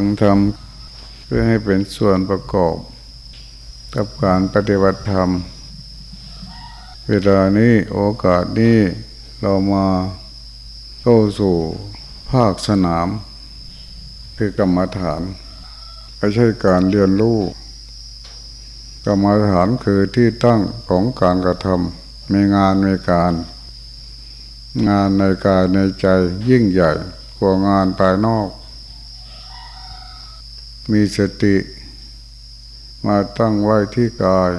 ังธรรมเพื่อให้เป็นส่วนประกอบกับการปฏิบัติธรรม เวลานี้โอกาสนี้เรามาเข้าสู่ภาคสนาม คือกรรมฐานไม่ใช่การเรียนรู้กรรมฐานคือที่ตั้งของการกระทำมีงานมีการ งานในกายในใจยิ่งใหญ่กว่างานภายนอก มีสติ มาตั้งไว้ที่กาย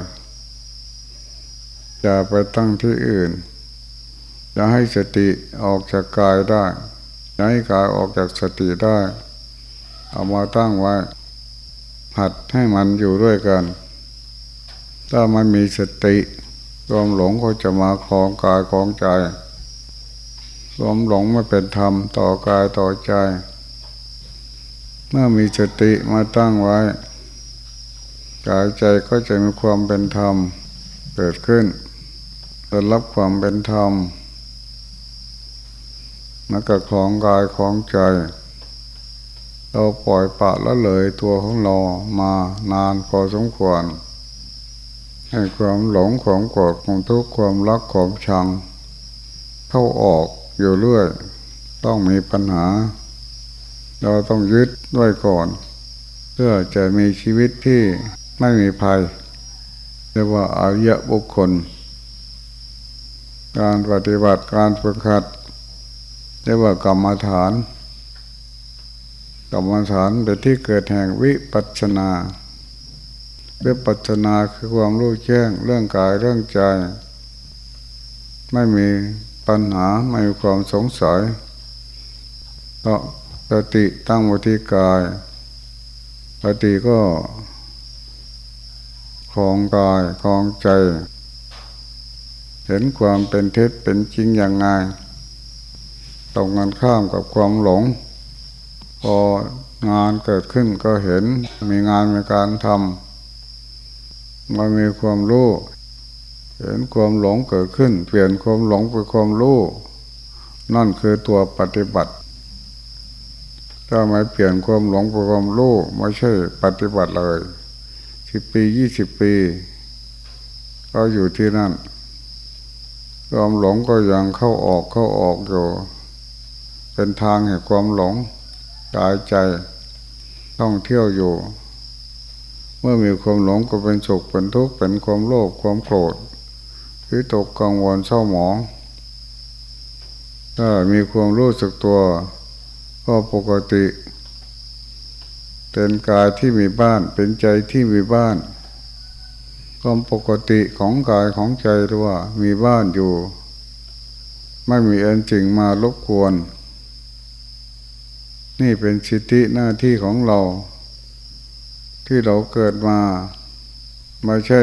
อย่าไปตั้งที่อื่นจะให้สติออกจากกายได้จะให้กายออกจากสติได้ เอามาตั้งไว้หัดให้มันอยู่ด้วยกัน ถ้ามันมีสติความหลงก็จะมาคลองกายคลองใจความหลงไม่เป็นธรรมต่อกายต่อใจ เมื่อมีสติมาตั้งไว้กายใจก็จะมีความเป็นธรรมเกิดขึ้นได้รับความเป็นธรรมแล้วก็ของกายของใจ เราปล่อยปะละเลยตัวของเรามานานพอสมควร ให้ความหลงของโกรธของทุกข์ความรักของชัง เข้าออกอยู่เรื่อย ต้องมีปัญหา เราต้องยึดด้วยก่อน เพื่อจะมีชีวิตที่ไม่มีภัยเรียกว่าอายะบุคคล การปฏิบัติการฝึกหัดเรียกว่ากรรมฐานกรรมฐานเป็นที่เกิดแห่งวิปัสนาวิปัสนาคือความรู้แจ้งเรื่องกายเรื่องใจ ไม่มีปัญหาไม่มีความสงสัยเพราะ สติตั้งวิธีกายสติก็ของกายของใจ เห็นความเป็นเท็จเป็นจริงอย่างไงตรงกันข้ามกับความหลง พองานเกิดขึ้นก็เห็นมีงานมีการทำมันมีความรู้ เห็นความหลงเกิดขึ้น เปลี่ยนความหลงเป็นความรู้ นั่นคือตัวปฏิบัติ ถ้าไม่เปลี่ยนความหลงเป็นความรู้ไม่ใช่ปฏิบัติเลยสิบปียี่สิบปี ก็อยู่ที่นั่นความหลงก็ยังเข้าออกเข้าออกอยู่ เป็นทางแห่งความหลงกายใจต้องเที่ยวอยู่ เมื่อมีความหลงก็เป็นสุขเป็นทุกข์เป็นความโลภความโกรธวิตกกังวลเศร้าหมองถ้ามีความรู้สึกตัว ก็ปกติ เป็นกายที่มีบ้าน เป็นใจที่มีบ้านความปกติของกายของใจหรือว่ามีบ้านอยู่ ไม่มีอันจริงมารบกวน นี่เป็นสิทธิหน้าที่ของเรา ที่เราเกิดมา ไม่ใช่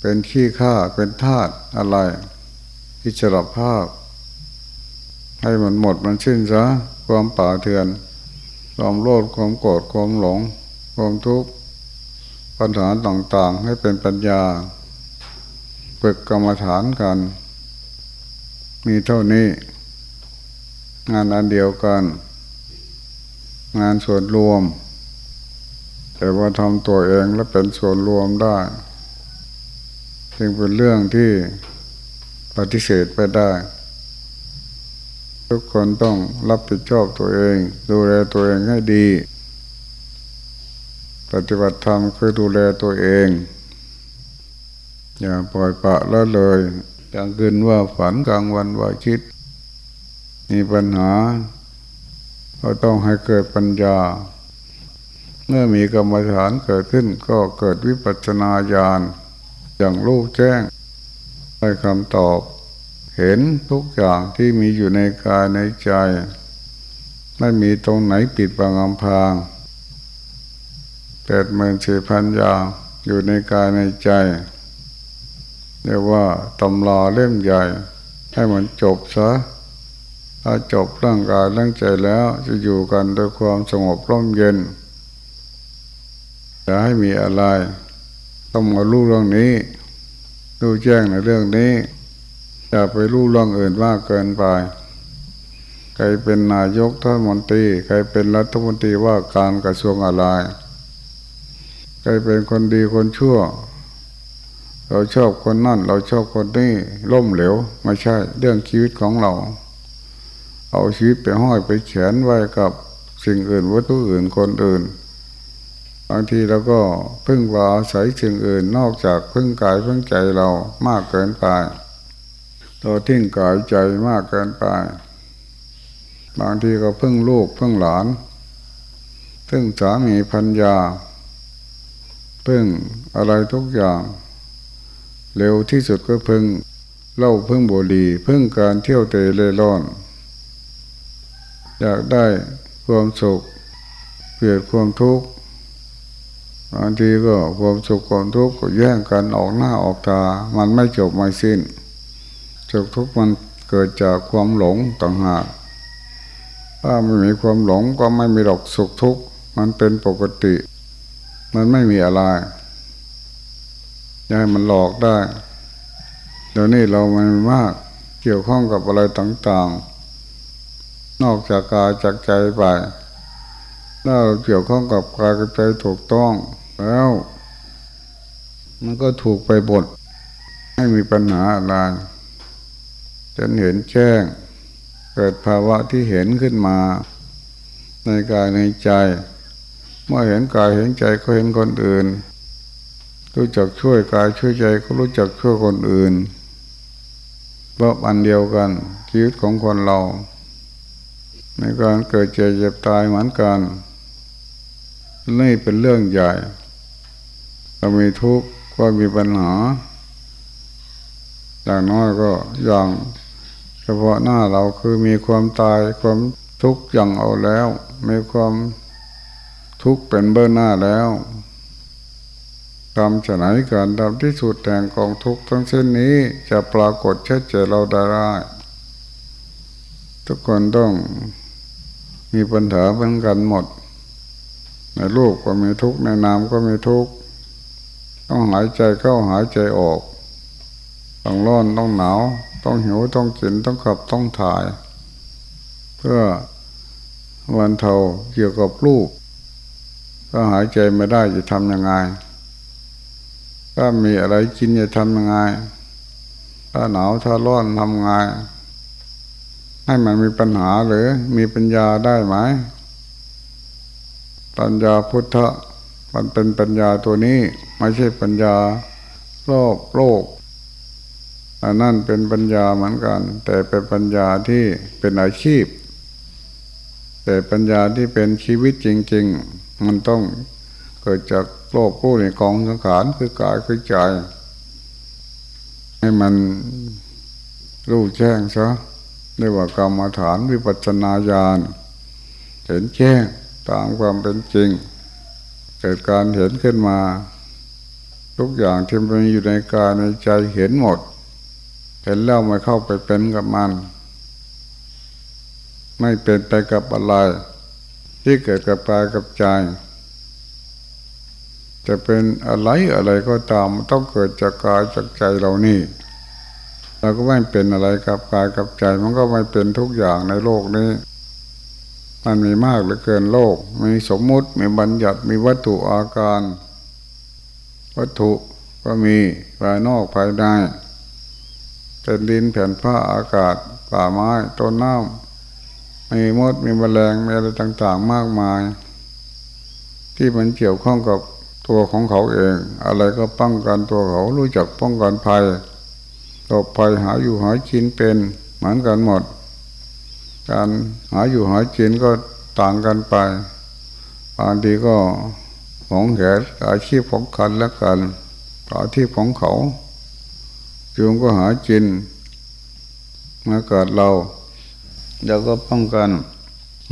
เป็นขี้ข้าเป็นทาตอะไร ที่จะรับภาพ ให้มันหมดมันสิ้นซะ ความป่าเถื่อน ความโลภความโกรธความหลง ความทุกข์ปัญหาต่างๆ ให้เป็นปัญญาฝึกกรรมฐานกัน มีเท่านี้ งานอันเดียวกัน งานส่วนรวม แต่ว่าทำตัวเองแล้วเป็นส่วนรวมได้จึงเป็นเรื่องที่ปฏิเสธไปได้ ทุกคนต้องรับผิดชอบตัวเอง ดูแลตัวเองให้ดี ปฏิบัติธรรมคือดูแลตัวเอง อย่าปล่อยปะละเลยกลางคืนว่าฝันกลางวันว่าคิด มีปัญหา ก็ต้องให้เกิดปัญญา เมื่อมีกรรมฐานเกิดขึ้นก็เกิดวิปัสสนาญาณอย่างรู้แจ้งได้คำตอบ เห็นทุกอย่างที่มีอยู่ในกายในใจ ไม่มีตรงไหนปิดบังอำพางแปดหมื่นสี่พันอย่างอยู่ในกายในใจเรียกว่าตำราเล่มใหญ่ ให้มันจบซะถ้าจบร่างกายร่างใจแล้วจะอยู่กันโดยความสงบร่มเย็นจะให้มีอะไร ต้องมารู้เรื่องนี้รู้แจ้งในเรื่องนี้ อย่าไปรู้เรื่องอื่นมากเกินไปกครเป็นนายกรัฐมนตรี ใครเป็นรัฐมนตรีว่าการกระทรวงอะไร ใครเป็นคนดีคนชั่ว เราชอบคนนั่น เราชอบคนนี้ล่มเหลวไม่ใช่ เรื่องชีวิตของเรา เอาชีวิตไปห้อยไปเขียนไว้กับสิ่งอื่นวัตถุอื่นคนอื่นบางทีเราก็พึ่งว่าอาศัยสิ่งอื่นนอกจากพึ่งกายพึ่งใจเรามากเกินไป เราทิ้งกายใจมากเกินไป บางทีก็พึ่งลูกพึ่งหลานพึ่งสามีพัญญาพึ่งอะไรทุกอย่าง เร็วที่สุดก็พึ่งเล่าพึ่งบุหรี่พึ่งการเที่ยวเตะเล่ร่อน อยากได้ความสุขเปลี่ยนความทุกข์บางทีก็ความสุขความทุกข์ก็แย่งกันออกหน้าออกตา มันไม่จบไม่สิ้น สุขทุกข์มันเกิดจากความหลงต่างหากถ้าไม่มีความหลงก็ไม่มีหรอกสุขทุกข์มันเป็นปกติ มันไม่มีอะไรยายมันหลอกได้เดี๋ยวนี้เรามันมากเกี่ยวข้องกับอะไรต่างๆ นอกจากกายจากใจไปถ้าเราเกี่ยวข้องกับกายกับใจถูกต้องแล้ว มันก็ถูกไปบทไม่มีปัญหาอะไร จนเห็นแจ้ง เกิดภาวะที่เห็นขึ้นมา ในกายในใจ เมื่อเห็นกายเห็นใจก็เห็นคนอื่น รู้จักช่วยกายช่วยใจก็รู้จักช่วยคนอื่นเพราะอันเดียวกันชีวิตของคนเรา ในการเกิดเจ็บเจ็บตายเหมือนกันนี่เป็นเรื่องใหญ่เรามีทุกข์ก็มีปัญหาอย่างน้อยก็อย่าง พาะหน้าเราคือมีความตายความทุกข์อย่างเอาแล้ว มีความทุกข์เป็นเบื้องหน้าแล้วทำจะไหนการทำที่สุดแต่งกองทุกข์ทั้งเส้นนี้จะปรากฏชัดเจนเราได้ ทุกคนต้องมีปัญหาเหมือนกันหมด ในรูปก็มีทุกข์ในนามก็มีทุกข์ต้องหายใจเข้าหายใจออก ต้องร้อนต้องหนาว ต้องหิวต้องกินต้องขับต้องถ่าย เพื่อวันเทาเกี่ยวกับลูกก็หายใจไม่ได้จะทำยังไง ถ้ามีอะไรกินจะทำยังไง ถ้าหนาวถ้าร้อนทำไง ให้มันมีปัญหาหรือมีปัญญาได้ไหมปัญญาพุทธมันเป็นปัญญาตัวนี้ ไม่ใช่ปัญญาโลกโลก อันนั่นเป็นปัญญาเหมือนกัน แต่เป็นปัญญาที่เป็นอาชีพ แต่ปัญญาที่เป็นชีวิตจริง ๆ มันต้องเกิดจากโลกผู้ในกองสังขารคือกายคือใจ ให้มันรู้แจ้งซะเรียกว่ากรรมฐานวิปัสสนาญาณเห็นแจ้งตามความเป็นจริง เกิดการเห็นขึ้นมา ทุกอย่างที่มันอยู่ในกายในใจเห็นหมด เห็นแล้วไม่เข้าไปเป็นกับมัน ไม่เป็นไปกับอะไร ที่เกิดกับกายกับใจ จะเป็นอะไรอะไรก็ตามต้องเกิดจากกายจากใจเรานี่เราก็ไม่เป็นอะไรกับกายกับใจ มันก็ไม่เป็นทุกอย่างในโลกนี้ มันมีมากเหลือเกินโลก มีสมมุติมีบัญญัติมีวัตถุอาการ วัตถุก็มีภายนอกภายใน เป็นดินแผ่นผ้าอากาศป่าไม้ต้นน้ำมีมดมีแมลงมีอะไรต่างๆมากมาย ที่มันเกี่ยวข้องกับตัวของเขาเอง อะไรก็ป้องกันตัวเขารู้จักป้องกันภัยตบภัยหาอยู่หากินเป็นเหมือนกันหมด การหาอยู่หากินก็ต่างกันไปบางทีก็ของแขนอาชีพของกันและกันอาชีพของเขา ยุงก็หากินมากัดเราเราก็ป้องกัน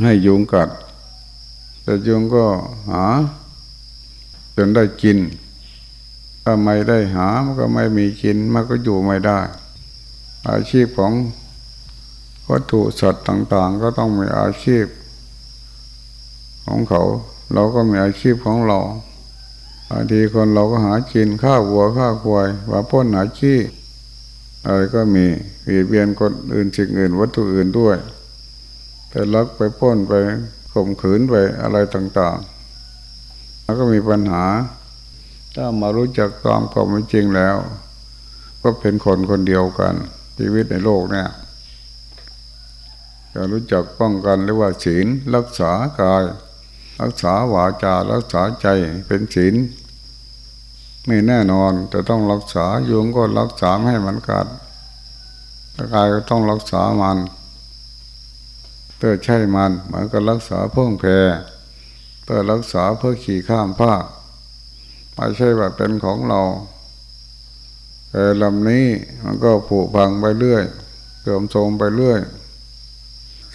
ให้ยุงกัด แต่ยุงก็หา จนได้กินถ้าไม่ได้หามันก็ไม่มีกินมันก็อยู่ไม่ได้ อาชีพของวัตถุสัตว์ต่างๆ ก็ต้องมีอาชีพ ของเขา เราก็มีอาชีพของเราบางทีคนเราก็หากินข้าววัวข้าวควายว่าพ้นหาชีพ อะไรก็มีเบียดเบียนคนอื่นสิ่งอื่น วัตถุอื่นด้วยไปลักไปป้นไปข่มขืนไปอะไรต่าง ๆ แล้วก็มีปัญหา ถ้ามารู้จักตามความจริงแล้ว ก็เป็นคนคนเดียวกันชีวิตในโลกเนี่ยจะรู้จักป้องกันเรียกว่าศีลรักษากาย รักษาวาจารักษาใจเป็นศีล ม่แน่นอนจะต้องรักษายุงก็รักษาให้มันกัดร่างกายก็ต้องรักษามันเพื่อใช่มันมันก็รักษาเพื่อแพรเพื่อรักษาเพื่อขี่ข้ามภาคไม่ใช่ว่าเป็นของเราแต่ลำนี้มันก็ผุพังไปเรื่อยเติมโทมไปเรื่อย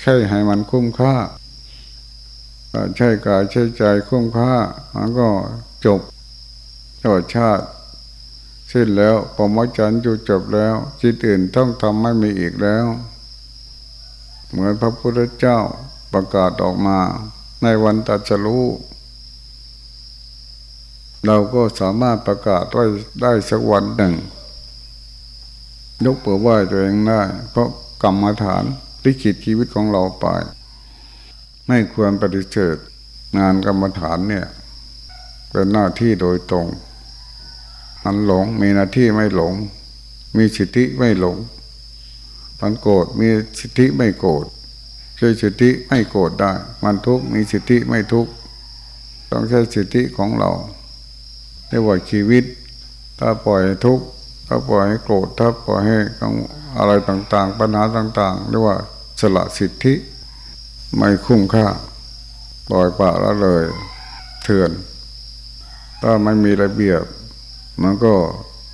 ใช่ให้มันคุ้มค่าใช่กายใช่ใจคุ้มค่ามันก็จบ จบชาติสิ้นแล้วปมจันทร์อยู่จบแล้วจิตอื่นต้องทำไม่มีอีกแล้ว เหมือนพระพุทธเจ้าประกาศออกมาในวันตัดสรู้เราก็สามารถประกาศไว้ได้สักวันหนึ่ง ยกเปิดไหวตัวเองได้ เพราะกรรมฐานที่ขีดชีวิตของเราไป ไม่ควรปฏิเสธงานกรรมฐานเนี่ย เป็นหน้าที่โดยตรง มันหลงมีหน้าที่ไม่หลง มีสิทธิไม่หลงมันโกรธมีสิทธิไม่โกรธใช้สิทธิไม่โกรธได้ มันทุกข์มีสิทธิไม่ทุกข์ต้องใช้สิทธิของเราเรียกว่าชีวิต ถ้าปล่อยทุกข์ถ้าปล่อยให้โกรธถ้าปล่อยให้อะไรต่างๆ ปัญหาต่างๆเรียกว่าสละสิทธิไม่คุ้มค่าปล่อยปะละเลย เถื่อน ถ้าไม่มีระเบียบ มันก็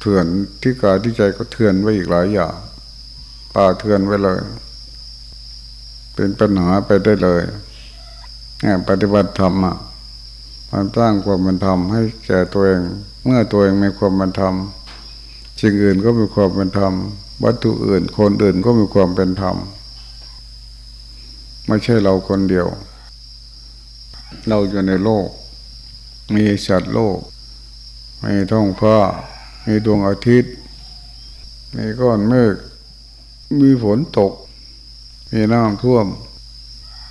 เถื่อนที่กายที่ใจก็เถื่อนไว้อีกหลายอย่างป่าเถื่อนไว้เลย เป็นปัญหาไปได้เลยเนี่ยปฏิบัติธรรมอะมันสร้างความมันธรรมให้แก่ตัวเอง เมื่อตัวเองมีความมันธรรมสิ่งอื่นก็มีความเป็นธรรม วัตถุอื่น คนอื่นก็มีความเป็นธรรมไม่ใช่เราคนเดียว เราอยู่ในโลก มีสัตว์โลก มีท้องฟ้า มีดวงอาทิตย์ มีก้อนเมฆ มีฝนตก มีน้ำท่วม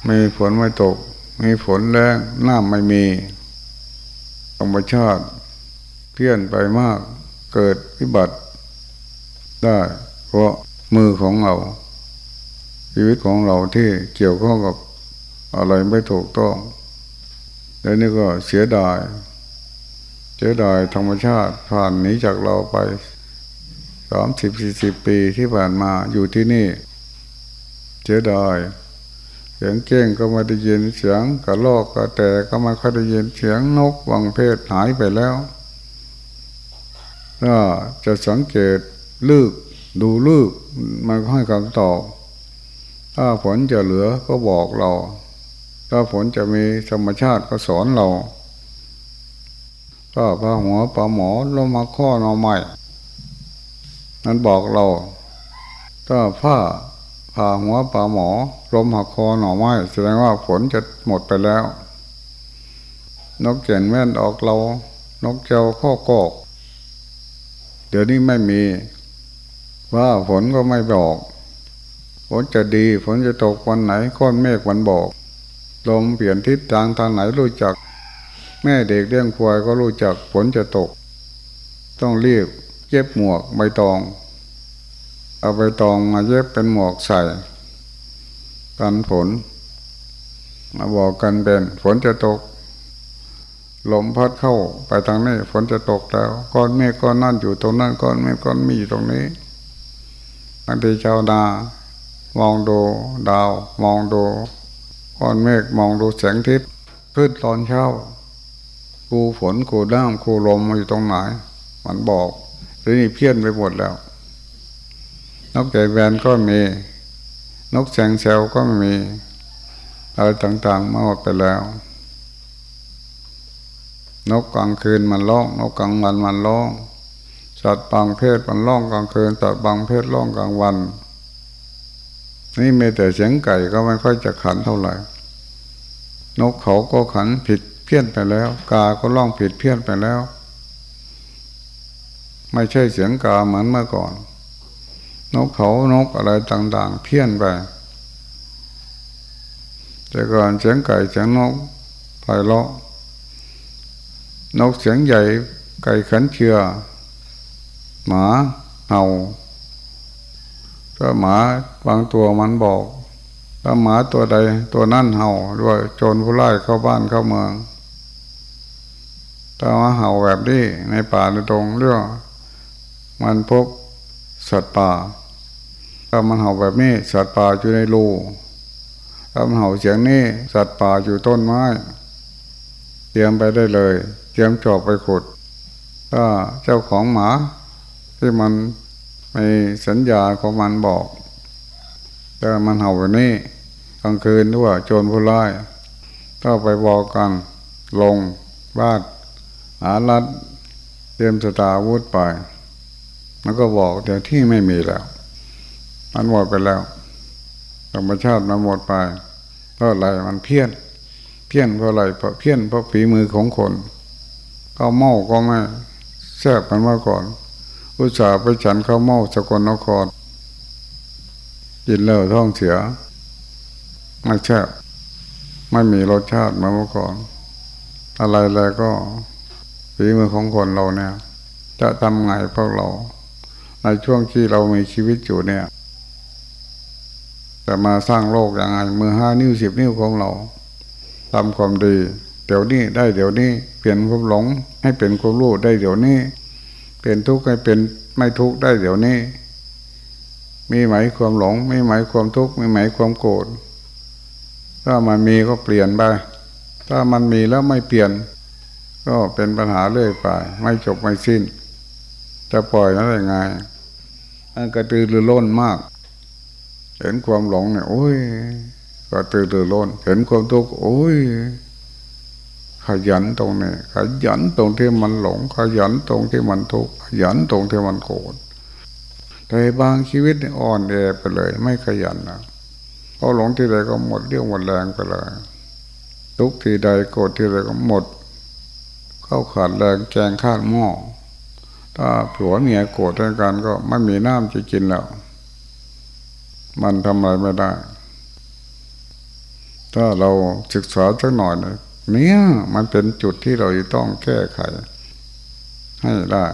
มีฝนไม่ตก มีฝนแรงน้ำไม่มีธรรมชาติเพี้ยนไปมาก เกิดวิบัติ ได้เพราะมือของเรา ชีวิตของเราที่เกี่ยวข้องกับอะไรไม่ถูกต้อง แล้วนี่ก็เสียดาย เจอดายธรรมชาติผ่านหนีจากเราไปสามสิบสี่สิบปีที่ผ่านมาอยู่ที่นี่ เจอดายเสียงเก้งก็ไม่ได้ยินเสียงกระลอกกระแตก็ไม่ค่อยได้ยินเสียงนกวังเพศหายไปแล้วถ้าจะสังเกตลึกดูลึกมันก็ให้คำตอบ ถ้าฝนจะเหลือก็บอกเรา ถ้าฝนจะมีธรรมชาติก็สอนเรา ก็พาหัวปลาหมอลงมาข้อเราใหม่นั้นบอกเราถ้าผ้าผ่าหัวปลาหมอลมหักคอหน่อไม้แสดงว่าฝนจะหมดไปแล้ว นกเก่นแม่นออกเรา นกเจ้าข้อกอก เดี๋ยวนี้ไม่มี ว่าฝนก็ไม่บอกฝนจะดีฝนจะตกวันไหนก้อนเมฆวันบอก ลมเปลี่ยนทิศทางทางไหนรู้จัก แม่เด็กเลี้ยงควายก็รู้จักฝนจะตก ต้องรีบเย็บหมวกใบตอง เอาใบตองมาเย็บเป็นหมวกใส่ กันฝนมาบอกกันเป็นฝนจะตกลมพัดเข้าไปทางนี้ฝนจะตกแล้วก้อนเมฆก้อนนั่นอยู่ตรงนั้นก้อนเมฆก้อนมีอยู่ตรงนี้บางทีชาวนามองดูดาว มองดูก้อนเมฆมองดูแสงทิศขึ้นตอนเช้า กูฝนกูน้ำกูลมมาอยู่ตรงไหน มันบอกทีนี้เพี้ยนไปหมดแล้ว นกไก่แวนก็มี นกแสงเซลก็มีอะไรต่างๆมาหมดไปแล้ว นกกลางคืนมันร้อง นกกลางวันมันร้อง สัตว์บางเพศมันร้องกลางคืน สัตว์บางเพศร้องกลางวัน นี่มีแต่เสียงไก่ก็ไม่ค่อยจะขันเท่าไหร่ นกเขาก็ขันผิด พี้ยนไปแล้ว กาก็ล่องผิดเพี้ยนไปแล้ว ไม่ใช่เสียงกาเหมือนเมื่อก่อน นกเขานกอะไรต่าง ๆ เพี้ยนไปแต่ก่อนเสียงไก่เสียงนกไพเราะนกเสียงใหญ่ไก่ขันเชือหมาเห่าถ้าหมาบางตัวมันบอกถ้าหมาตัวใดตัวนั่นเห่าด้วยโจรผู้ร้ายเข้าบ้านเข้าเมือง ถ้ามาเห่าแบบนี้ในป่าในตรงเรื่องมันพบสัตว์ป่า ถ้ามันเห่าแบบนี้สัตว์ป่าอยู่ในรูถ้ามันเห่าเสียงนี้สัตว์ป่าอยู่ต้นไม้ เตรียมไปได้เลย เตรียมจอบไปขุด ถ้าเจ้าของหมาที่มันไม่สัญญาของมันบอกแต่มันเห่าแบบนี้กลางคืนด้วยโจรผู้ร้ายก็ไปบอกกันลงบ้าน หาลัดเตรียมสตาวุธไป มันก็บอกเดี๋ยวที่ไม่มีแล้ว มันหมดไปแล้วธรรมชาติมันหมดไป เพราะอะไรมันเพี้ยน เพี้ยนเพราะอะไรเพราะเพี้ยนเพราะฝีมือของคนข้าวเมาก็ไม่แซ่บกันมาก่อน อุตส่าห์ไปฉันข้าวเมาสกลนครกินแล้วท้องเสียไม่แซ่บไม่มีรสชาติมาเมื่อก่อน อะไรอะไรก็ ฝีมือของคนเราเนี่ย จะทำไงพวกเรา ในช่วงที่เรามีชีวิตอยู่เนี่ย จะมาสร้างโลกยังไงมือห้านิ้วสิบนิ้วของเราทำความดี เดี๋ยวนี้ได้เดี๋ยวนี้ เปลี่ยนความหลง ให้เป็นความรู้ได้เดี๋ยวนี้ เปลี่ยนทุกข์ให้เป็นไม่ทุกข์ได้เดี๋ยวนี้ มีไหมความหลง มีไหมความทุกข์มีไหมความโกรธถ้ามันมีก็เปลี่ยนไป ถ้ามันมีแล้วไม่เปลี่ยน ก็เป็นปัญหาเรื่อยไป ไม่จบไม่สิ้น จะปล่อยนั้นได้ไงมันกระตือรือร้นมาก เห็นความหลงเนี่ยโอ้ยก็ตื่นตื่นร้น เห็นความทุกข์โอ้ยขยันตรงนี้ขยันตรงที่มันหลง ขยันตรงที่มันทุกข์ขยันตรงที่มันโกรธแต่บางชีวิตอ่อนแอไปเลย ไม่ขยันนะพอหลงที่ใดก็หมดเรี่ยวหมดแรงไปเลยทุกทีใดโกรธที่ใดก็หมด เข้าขาดแรงแจงข้างหม้อถ้าผัวเมียโกรธกันก็ไม่มีน้ำจะกินแล้ว มันทำอะไรไม่ได้ ถ้าเราศึกษาสักหน่อยเนี่ยเนี่ยมันเป็นจุดที่เราจะต้องแก้ไข ให้ได้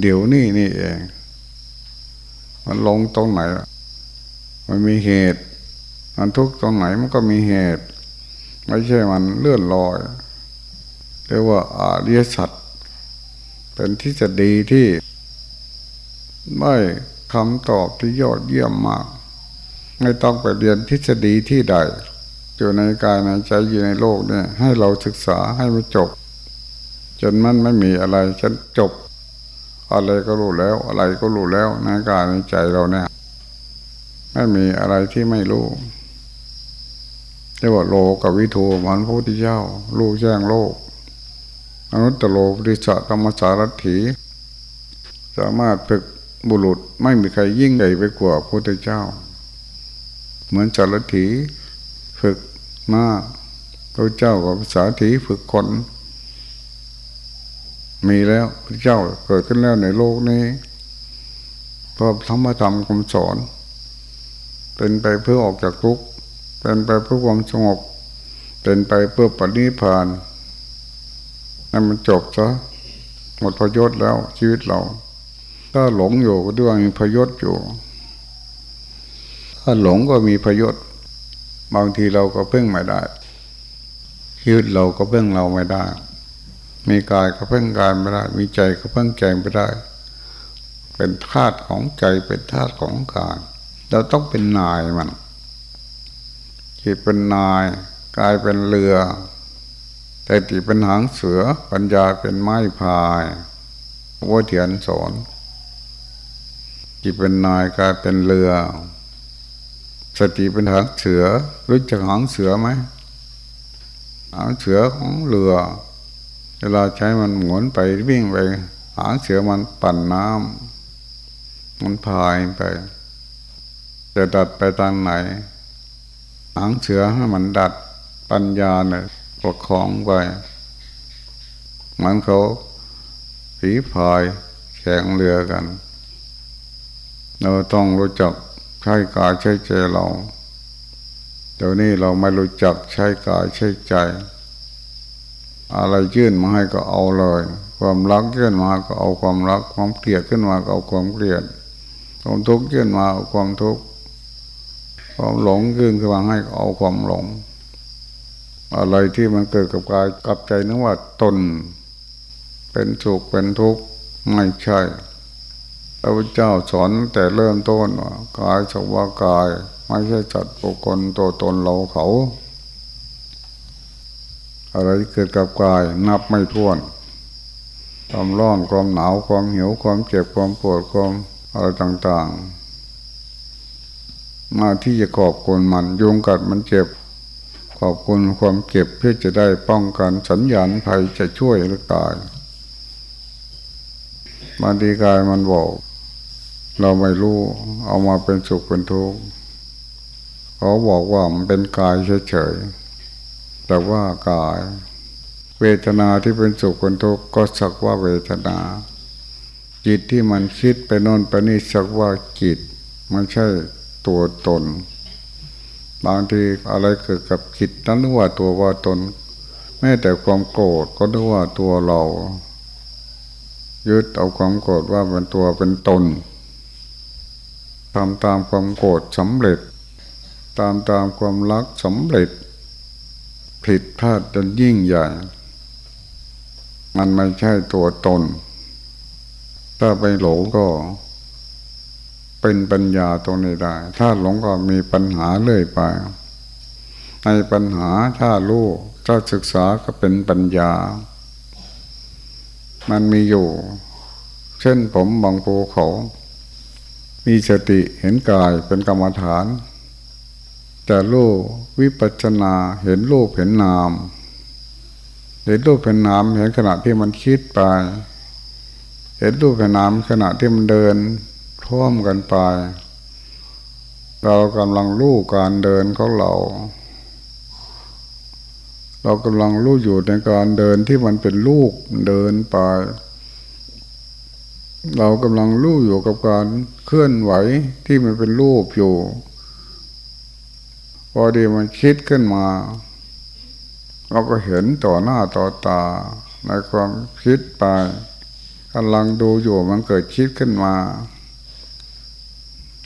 เดี๋ยวนี้นี่เอง มันลงตรงไหน มันมีเหตุ มันทุกตรงไหนมันก็มีเหตุ ไม่ใช่มันเลื่อนลอย เรียกว่าอาเรียสัตเป็นที่จะดีที่ไม่คำตอบที่ยอดเยี่ยมมาก ไม่ต้องไปเรียนทฤษฎีที่ใด อยู่ในกายในใจอยู่ในโลกเนี่ยให้เราศึกษาให้มันจบ จนมันไม่มีอะไรฉันจบ อะไรก็รู้แล้วอะไรก็รู้แล้วในกายในใจเราเนี่ยไม่มีอะไรที่ไม่รู้เรียกว่าโลกกับวิทูมันพระพุทธเจ้ารู้แจ้งโลก อนุตตโลปฏิสัธรรมสารถี สามารถฝึกบุรุษไม่มีใครยิ่งใหญ่ไปกว่าพระพุทธเจ้า เหมือนจารถีฝึกมาพระเจ้ากับภาษาถีฝึกคน มีแล้วพระเจ้าเกิดขึ้นแล้วในโลกนี้เพราะธรรมธรรมคำสอน เป็นไปเพื่อออกจากทุกข์เป็นไปเพื่อความสงบเป็นไปเพื่อปฏิพานธ นั่นมันจบซะหมดประโยชน์แล้ว ชีวิตเรา ถ้าหลงอยู่ก็ด้วยมีพยศอยู่ ถ้าหลงก็มีพยศบางทีเราก็เพ่งไม่ได้ชีวิตเราก็เพ่งเราไม่ได้ มีกายก็เพ่งกายไม่ได้ มีใจก็เพ่งใจไม่ได้ เป็นธาตุของใจเป็นธาตุของกายเราต้องเป็นนายมันจิตเป็นนายกายเป็นเรือ แต่ติเป็นหางเสือปัญญาเป็นไม้พายว่าเถียนสอนจิตเป็นนายกลายเป็นเรือ สติเป็นหางเสือรู้จักหางเสือไหมหางเสือของเรือ เวลาใช้มันหมุนไปวิ่งไป หางเสือมันปั่นน้ำมันพายไป จะดัดไปทางไหน หางเสือให้มันดัดปัญญาเนี่ย ประคองไปมันเขาผีพายแข่งเรือกัน เราต้องรู้จักใช้กายใช้ใจเราเดี๋ยวนี้เราไม่รู้จักใช้กายใช้ใจ อะไรยื่นมาให้ก็เอาเลย ความรักยื่นมาก็เอาความรัก ความเกลียดขึ้นมาก็เอาความเกลียดความทุกข์ยื่นมาเอาความทุกข์ความหลงยื่นขึ้นมาให้ก็เอาความหลง อะไรที่มันเกิดกับกายกับใจนึกว่าตน เป็นสุขเป็นทุกข์ไม่ใช่พระพุทธเจ้าสอนแต่เริ่มต้นว่ากายสักว่ากาย ไม่ใช่จัดบุคคลตัวตนเราเขา อะไรเกิดกับกายนับไม่ถ้วนความร้อนความหนาวความหิวความเจ็บความปวดความอะไรต่าง ๆ มาที่จะขอบคุณมันยุงกัดมันเจ็บ ขอบคุณความเจ็บเพื่อจะได้ป้องกันสัญญาณภัยจะช่วยหรือตายบางทีกายมันบอก เราไม่รู้เอามาเป็นสุขเป็นทุกข์เขาบอกว่ามันเป็นกายเฉยๆแต่ว่ากาย เวทนาที่เป็นสุขเป็นทุกข์ก็สักว่าเวทนา จิตที่มันคิดไปโน่นไปนี่สักว่าจิตไม่ใช่ตัวตน บางทีอะไรเกิดกับจิตนั้นนึกว่าตัวว่าตน แม้แต่ความโกรธก็นึกว่าตัวเรา ยึดเอาความโกรธว่าเป็นตัวเป็นตนทำตามความโกรธสำเร็จ ตามตามความรักสำเร็จ ผิดพลาดจนยิ่งใหญ่มันไม่ใช่ตัวตน ถ้าไปหลงก็ เป็นปัญญาตรงนี้ได้ ถ้าหลงก็มีปัญหาเรื่อยไป ในปัญหาถ้ารู้ถ้าศึกษาก็เป็นปัญญา มันมีอยู่ เช่นผมบางภูเขา มีสติเห็นกายเป็นกรรมฐานแต่รูปวิปัชนาเห็นรูปเห็นนามเห็นรูปเห็นนามเห็นขณะที่มันคิดไป เห็นรูปเห็นนามขณะที่มันเดิน ท่วมกันไป เรากำลังรู้การเดินของเรา เรากำลังรู้อยู่ในการเดินที่มันเป็นลูกเดินไป เรากำลังรู้อยู่กับการเคลื่อนไหวที่มันเป็นรูปอยู่ พอดีมันคิดขึ้นมา เราก็เห็นต่อหน้าต่อตาในความคิดไปกำลังดูอยู่มันเกิดคิดขึ้นมา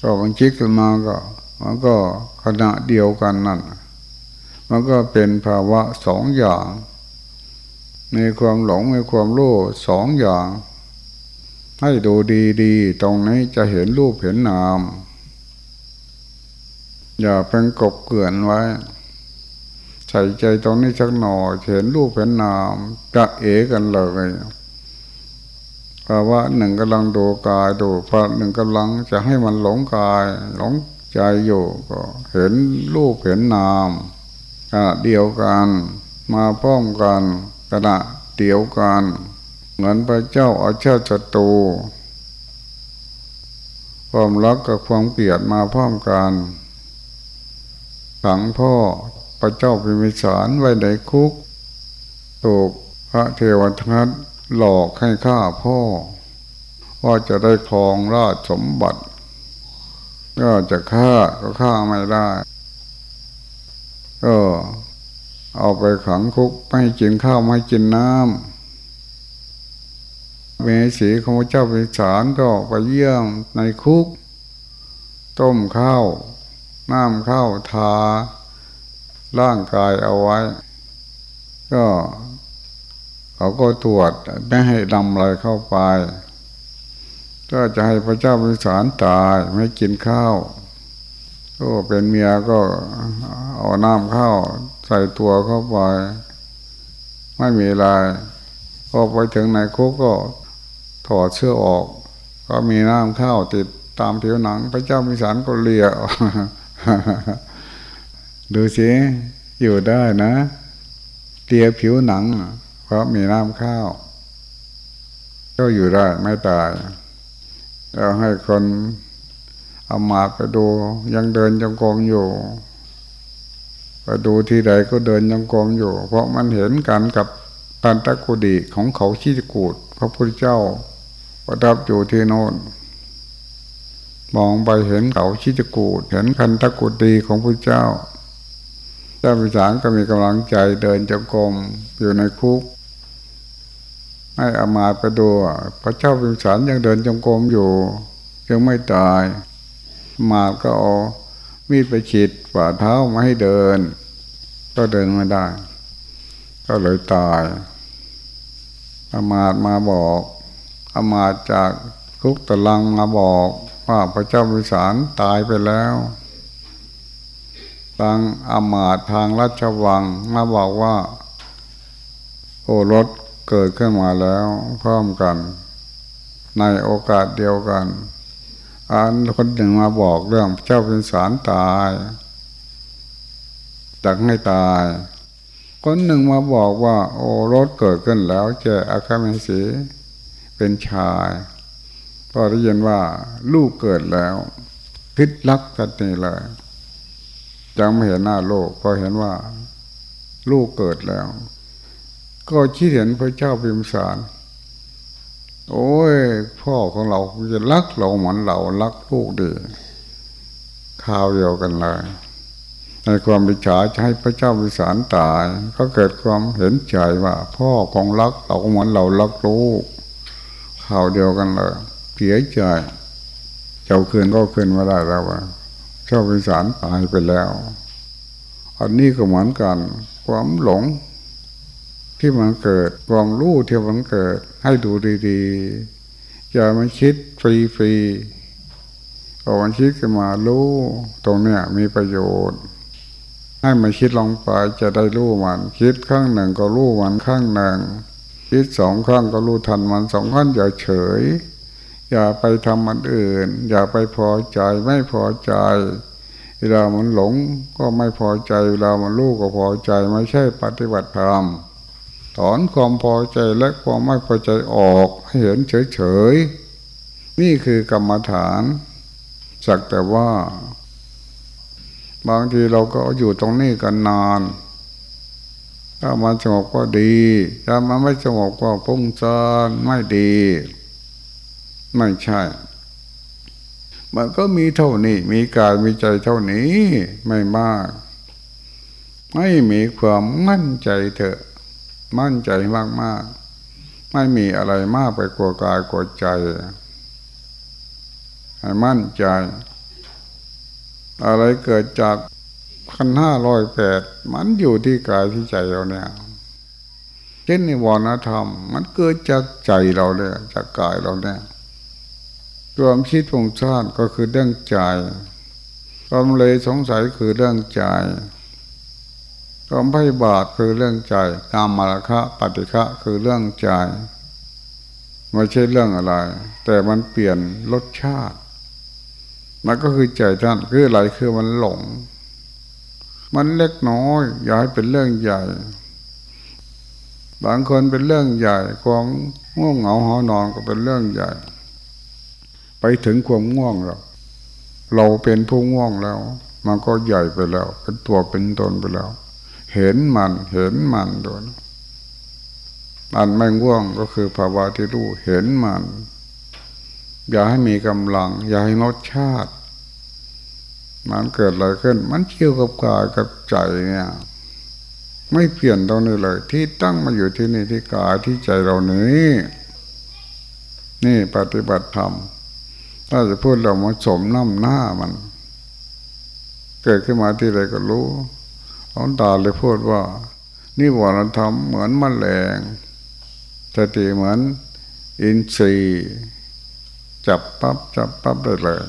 ก็มันคิดขึ้นมาก็ มันก็ขณะเดียวกันนั่นมันก็เป็นภาวะสองอย่าง ในความหลงในความรู้สองอย่าง ให้ดูดีๆ ตรงนี้จะเห็นรูปเห็นนาม อย่าเพ่งกบเกลื่อนไว้ ใส่ใจตรงนี้สักหน่อยเห็นรูปเห็นนามจะเอกันเลย ภาวะหนึ่งกำลังดูกายดูภาวะหนึ่งกำลังจะให้มันหลงกายหลงใจอยู่ก็เห็นรูปเห็นนามขณะเดียวกันมาพร้อมกันขณะเดียวกันเหมือนพระเจ้าอาชาติศัตรูความรักกับความเกลียดมาพร้อมกันขังพ่อพระเจ้าพิมิสารไว้ในคุกถูกพระเทวทัต หลอกให้ฆ่าพ่อ ว่าจะได้ครองราชสมบัติ ก็จะฆ่าก็ฆ่าไม่ได้ก็เอาไปขังคุกไม่ให้กินข้าวไม่ให้กินน้ำเมสีของพระเจ้าพิสารก็ไปเยี่ยมในคุก ต้มข้าวน้ำข้าวทา ร่างกายเอาไว้ ก็ เขาก็ตรวจไม่ให้ดำอะไรเข้าไปก็จะให้พระเจ้าพิสารตายไม่กินข้าวก็เป็นเมียก็เอาน้ำข้าวใส่ตัวเข้าไปไม่มีอะไรพอไปถึงไหนคุกก็ถอดเสื้อออก ก็มีน้ำข้าวติดตามผิวหนัง พระเจ้ามิสารก็เลียดูสิอยู่ได้นะเลียผิวหนัง เพราะมีน้ำข้าว ก็อยู่ได้ไม่ตายเราให้คนเอามาไปดู ยังเดินจงกรมอยู่ไปดูที่ใดก็เดินจงกรมอยู่ เพราะมันเห็นกันกับตันตะกุดีของเขาชิจกูด พระพุทธเจ้าประทับอยู่ที่โน่นมองไปเห็นเขาชิจกูดเห็นคันตะกุดีของพระเจ้าเจ้าพิสารก็มีกำลังใจเดินจงกรมอยู่ในคุก ให้อามาตไปดูพระเจ้าพิสารยังเดินจงกรมอยู่ยังไม่ตาย มาก็เอามีดไปฉีดฝ่าเท้ามาให้เดิน ก็เดินไม่ได้ ก็เลยตาย อามาตมาบอกอามาตจากคุกตะลังมาบอกว่าพระเจ้าพิสารตายไปแล้วทางอามาตทางราชวังมาบอกว่า โอรส เกิดขึ้นมาแล้วพร้อมกัน ในโอกาสเดียวกัน อันคนหนึ่งมาบอกเรื่องเจ้าเป็นสารตายจักให้ตาย คนหนึ่งมาบอกว่า โอรสเกิดขึ้นแล้วเจออาคาเมสีเป็นชายพอได้ยินว่าลูกเกิดแล้วพิษลักกันนี่เลยยังไม่เห็นหน้าโลกพอเห็นว่า ลูกเกิดแล้ว ก็คิดเห็นพระเจ้าพิมสาร โอ้ย พ่อของเราจะรักเราเหมือนเรารักลูกดีข่าวเดียวกันเลยในความบิจฉาจะให้พระเจ้าพิสารตาย ก็เกิดความเห็นใจว่า พ่อของรักเราเหมือนเรารักลูกข่าวเดียวกันเลยเสียใจเจ้าคืนก็คืนมาได้แล้วว่าเจ้าพิสารตายไปแล้ว อันนี้ก็เหมือนกัน ความหลง ที่มันเกิดความรู้ที่มันเกิด ให้ดูดีๆอย่ามาคิดฟรีๆพอมันคิดขึ้นมารู้ ตรงเนี้ยมีประโยชน์ ให้มันคิดลงไปจะได้รู้มัน คิดข้างหนึ่งก็รู้มันข้างหนึ่งคิดสองข้างก็รู้ทันมันสองข้างอย่าเฉย อย่าไปทำมันอื่น อย่าไปพอใจไม่พอใจเวลามันหลงก็ไม่พอใจเวลามันรู้ก็พอใจไม่ใช่ปฏิบัติธรรม ถอนความพอใจและความไม่พอใจออกให้เห็นเฉยๆ นี่คือกรรมฐาน สักแต่ว่า บางทีเราก็อยู่ตรงนี้กันนาน ถ้ามันสงบก็ดี ถ้ามันไม่สงบก็พุ่งซ่านไม่ดี ไม่ใช่ มันก็มีเท่านี้ มีกายมีใจเท่านี้ไม่มาก ไม่มีความมั่นใจเถอะ มั่นใจมากมากไม่มีอะไรมากไปกว่ากายกว่าใจให้มั่นใจ อะไรเกิดจากพันห้าร้อยแปดมันอยู่ที่กายที่ใจเราเนี่ยเช่นในวรณธรรม มันเกิดจากใจเราเลยจากกายเราเนี่ยความคิดผงชาติก็คือเรื่องใจความเลยสงสัยคือเรื่องใจ ความพยาบาทคือเรื่องใจกามมารคะปฏิฆะคือเรื่องใจไม่ใช่เรื่องอะไร แต่มันเปลี่ยนรสชาติ มันก็คือใจท่านคืออะไรคือมันหลง มันเล็กน้อย อย่าให้เป็นเรื่องใหญ่ บางคนเป็นเรื่องใหญ่ความง่วงเหงาหอนอนก็เป็นเรื่องใหญ่ ไปถึงความง่วงแล้วเราเป็นผู้ง่วงแล้ว มันก็ใหญ่ไปแล้ว เป็นตัวเป็นตนไปแล้ว เห็นมันเห็นมันโดนอันไม่ง่วงก็คือภาวะที่รู้เห็นมัน อย่าให้มีกำลัง อย่าให้รสชาติ มันเกิดอะไรขึ้น มันเกี่ยวกับกายกับใจเนี่ย ไม่เปลี่ยนตรงนี้เลย ที่ตั้งมาอยู่ที่นี่ที่กายที่ใจเรานี้ นี่ปฏิบัติธรรม ถ้าจะพูดเรามาสมน้ำหน้ามัน เกิดขึ้นมาที่ใดก็รู้ หลวงตาเลยพูดว่านี่วรธรรมเหมือนมแมลงสติเหมือนอินทรีย์จับปับ๊บจับปั๊บได้เลย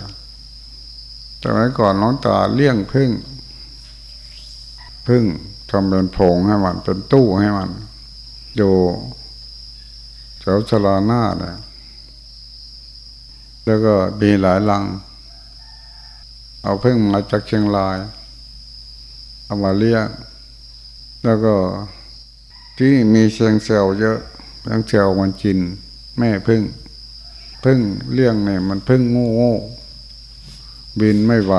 สมัยก่อนน้องตาเลี้ยงพึ่ง พึ่งทำเป็นผงให้มัน เป็นตู้ให้มัน อยู่แถวชลาหน้าเนี่ยแล้วก็มีหลายลัง เอาพึ่งมาจากเชียงราย เอามาเลี้ยงแล้วก็ที่มีเชียงเซลเยอะเชียงเซลมันกิน แม่พึ่ง พึ่งเลี้ยงเนี่ยมันพึ่งงูบินไม่ไหว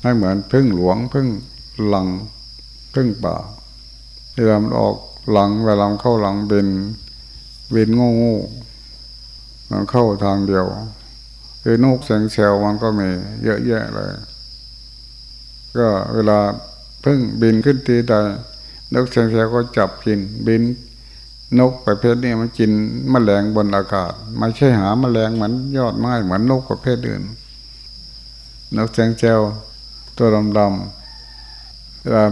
ให้เหมือนพึ่งหลวงพึ่งหลังพึ่งป่าเวลามันออกหลังเวลาเข้าหลังบินบินงูงูมันเข้าทางเดียวคือนกแสงเซลมันก็มีเยอะแยะเลย ก็เวลาพึ่งบินขึ้นทีใดนกแซวก็จับกินบิน นกประเภทนี้มันกินมแมลงบนอากาศ ไม่ใช่หาแมลงเหมือนยอดไม้เหมือนนกประเภทอื่น นกแซวตัวดำๆเวลา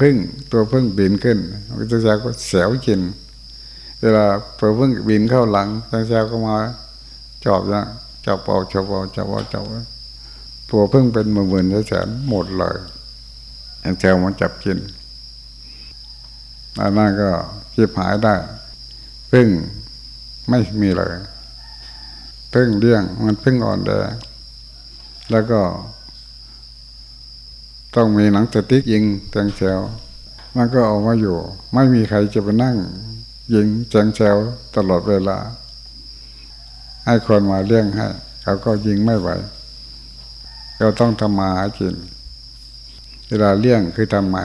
พึ่งตัวพึ่งบินขึ้นนกแซวๆก็แสวกิน เวลาตัวพึ่งบินเข้าหลังแซวก็มาจอบนะจับเอาจับเอาจับเอาจับเอา ตัวพึ่งเป็นหมื่นๆแสนหมดเลยแซวมันจับกินอันนั้นก็จิบหายได้ พึ่งไม่มีเลย พึ่งเลี้ยงมันพึ่งอ่อนแอแล้วก็ ต้องมีหนังสติ๊กยิงแจงแซวมันก็ออกมาอยู่ ไม่มีใครจะไปนั่ง ยิงแจงแซวตลอดเวลา ให้คนมาเลี้ยงให้ เขาก็ยิงไม่ไหว เราต้องทำมาหากิน เวลาเลี้ยงคือทำมา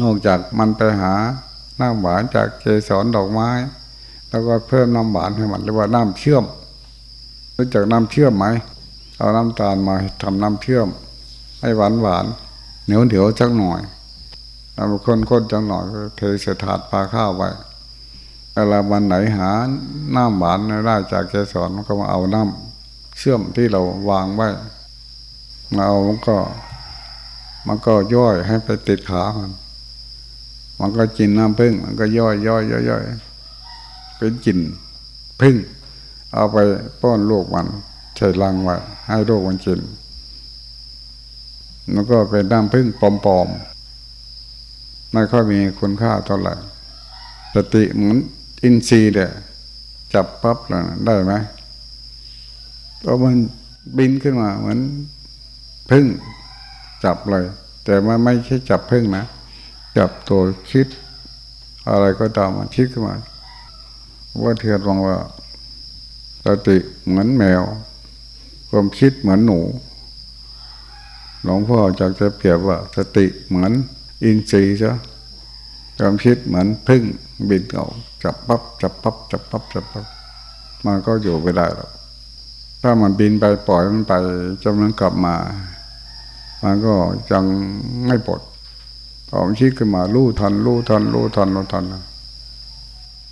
นอกจากมันไปหาน้ำหวานจากเกสรดอกไม้ แล้วก็เพิ่มน้ำหวานให้มันเรียกว่าน้ำเชื่อมรู้จักน้ำเชื่อมไหมเอาน้ำตาลมาทำน้ำเชื่อม ให้หวานหวานเหนียวเหนียวจักหน่อยเอาคนคนจักหน่อยเทใส่ถาดปลาข้าวไว้เวลาวันไหนหาน้ำหวานได้จากเกสรมันก็มาเอาน้ำเชื่อมที่เราวางไว้ มาเอามันก็ มันก็ย่อยให้ไปติดขามัน มันก็กินน้ำพึ่ง มันก็ย่อยย่อยย่อยย่อยเป็นกินพึ่ง เอาไปป้อนลูกมันใช้ลังไว้ให้ลูกมันกินมันก็เป็นน้ำพึ่งปลอมๆไม่ค่อยมีคุณค่าเท่าไหร่สติเหมือนอินทรีย์เดียจับปั๊บแล้วได้ไหมเพราะมันบินขึ้นมาเหมือน พึ่งจับเลย แต่มันไม่ใช่จับพึ่งนะจับตัวคิด อะไรก็ตามมันคิดขึ้นมาว่าเทียนวังว่าสติเหมือนแมว ความคิดเหมือนหนูหลวงพ่อจากจะเปรียบว่า สติเหมือนอินทรีย์ใช่ความคิดเหมือนพึ่งบินเอาจับปับ๊บจับปับ๊บจับปับ๊บจับปับ๊บมันก็อยู่ไม่ได้หรอกถ้ามันบินไปปล่อยมันไปจนมันกลับมา มันก็ยังไม่ปลดความคิดขึ้นมาลู่ทันลู่ทันลู่ทันลู่ทัน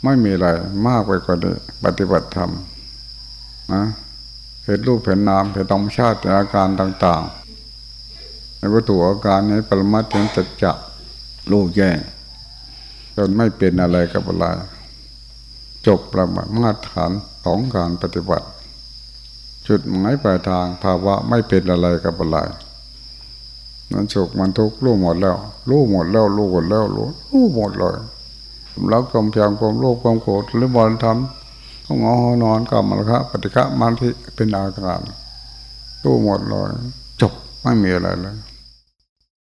ไม่มีอะไรมากไปกว่านี้ปฏิบัติธรรมนะเห็นรูปเห็นนามเห็นธรรมชาติอาการต่างๆในวัตถุอาการนี้ปรมาถึงจัดจับลูกแย่จนไม่เป็นอะไรกับอะไรจบประมามาตรฐานของการปฏิบัติ จุดหมายปลายทางภาวะไม่เป็นอะไรกับอะไร มันสุขมันทุกข์รู้หมดแล้ว รู้หมดแล้ว รู้หมดแล้ว รู้รู้หมดเลยแล้วกำเพียงความโลภความโกรธหรือบอลทำต้องอนอนกรรมละครับปฏิฆะมันที่เป็นอาการรู้หมดเลยจบไม่มีอะไรเลย